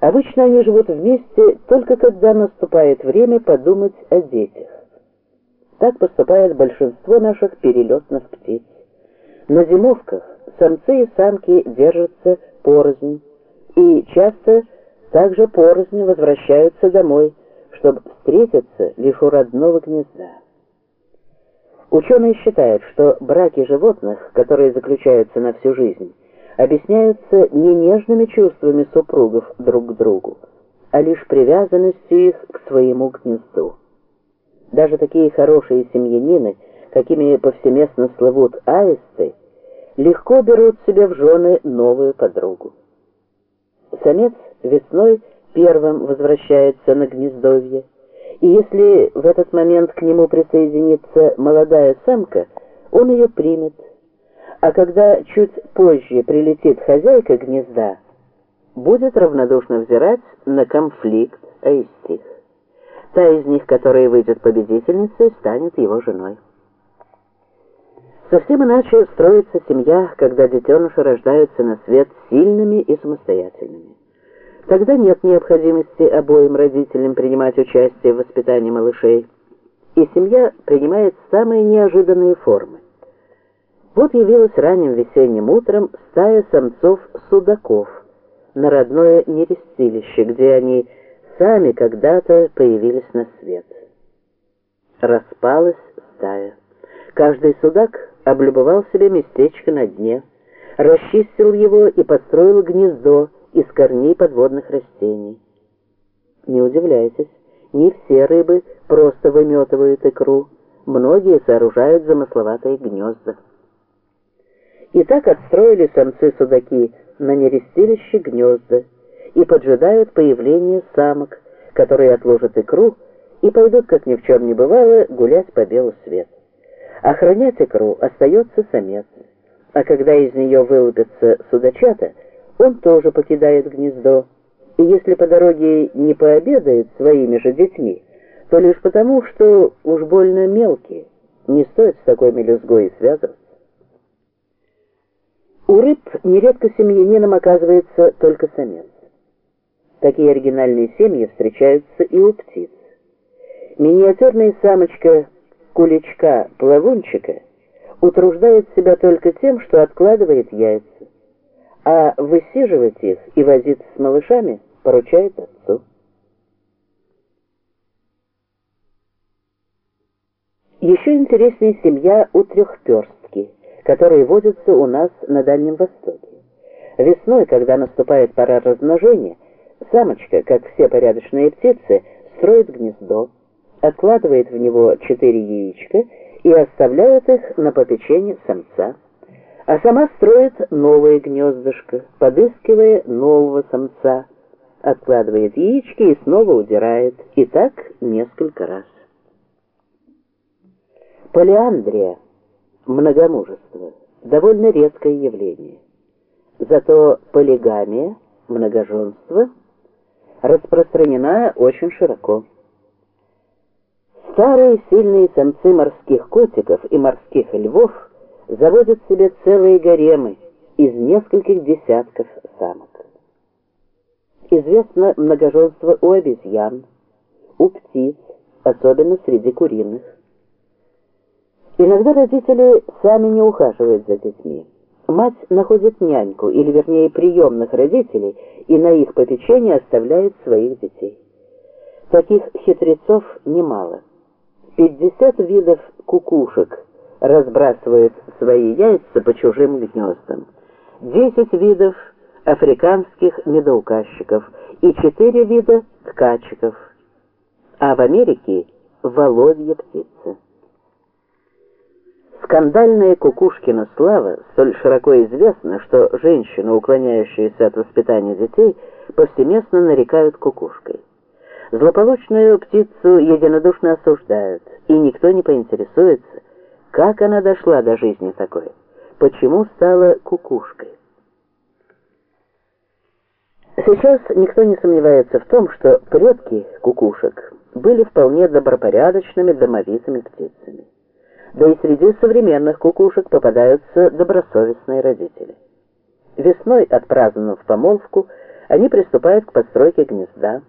Обычно они живут вместе только когда наступает время подумать о детях. Так поступает большинство наших перелетных птиц. На зимовках самцы и самки держатся порознь и часто также порознь возвращаются домой, чтобы встретиться лишь у родного гнезда. Ученые считают, что браки животных, которые заключаются на всю жизнь, объясняются не нежными чувствами супругов друг к другу, а лишь привязанностью их к своему гнезду. Даже такие хорошие семьянины, какими повсеместно слывут аисты, легко берут себе в жены новую подругу. Самец весной первым возвращается на гнездовье, и если в этот момент к нему присоединится молодая самка, он ее примет, а когда чуть позже прилетит хозяйка гнезда, будет равнодушно взирать на конфликт аистих. Та из них, которая выйдет победительницей, станет его женой. Совсем иначе строится семья, когда детеныши рождаются на свет сильными и самостоятельными. Тогда нет необходимости обоим родителям принимать участие в воспитании малышей, и семья принимает самые неожиданные формы. Вот явилась ранним весенним утром стая самцов-судаков на родное нерестилище, где они сами когда-то появились на свет. Распалась стая. Каждый судак облюбовал себе местечко на дне, расчистил его и построил гнездо из корней подводных растений. Не удивляйтесь, не все рыбы просто выметывают икру, многие сооружают замысловатые гнезда. И так отстроили самцы-судаки на нерестилище гнезда и поджидают появления самок, которые отложат икру и пойдут, как ни в чем не бывало, гулять по белу свету. Охранять икру остается самец, а когда из нее вылупятся судачата, он тоже покидает гнездо, и если по дороге не пообедает своими же детьми, то лишь потому, что уж больно мелкие, не стоит с такой мелюзгой связываться. У рыб нередко семьянином оказывается только самец. Такие оригинальные семьи встречаются и у птиц. Миниатюрная самочка куличка-плавунчика утруждает себя только тем, что откладывает яйца, а высиживать их и возиться с малышами поручает отцу. Еще интереснее семья у трехперст которые водятся у нас на Дальнем Востоке. Весной, когда наступает пора размножения, самочка, как все порядочные птицы, строит гнездо, откладывает в него четыре яичка и оставляет их на попечение самца, а сама строит новое гнездышко, подыскивая нового самца, откладывает яички и снова удирает, и так несколько раз. Полиандрия – многомужество – довольно редкое явление. Зато полигамия, многоженство, распространена очень широко. Старые сильные самцы морских котиков и морских львов заводят себе целые гаремы из нескольких десятков самок. Известно многоженство у обезьян, у птиц, особенно среди куриных. Иногда родители сами не ухаживают за детьми. Мать находит няньку, или вернее приемных родителей, и на их попечение оставляет своих детей. Таких хитрецов немало. 50 видов кукушек разбрасывают свои яйца по чужим гнездам. 10 видов африканских медоуказчиков и 4 вида ткачиков. А в Америке воловья птицы. Скандальная Кукушкина слава столь широко известна, что женщины, уклоняющиеся от воспитания детей, повсеместно нарекают кукушкой. Злополучную птицу единодушно осуждают, и никто не поинтересуется, как она дошла до жизни такой, почему стала кукушкой. Сейчас никто не сомневается в том, что предки кукушек были вполне добропорядочными домовитыми птицами да и среди современных кукушек попадаются добросовестные родители. Весной, отпраздновав помолвку, они приступают к постройке гнезда.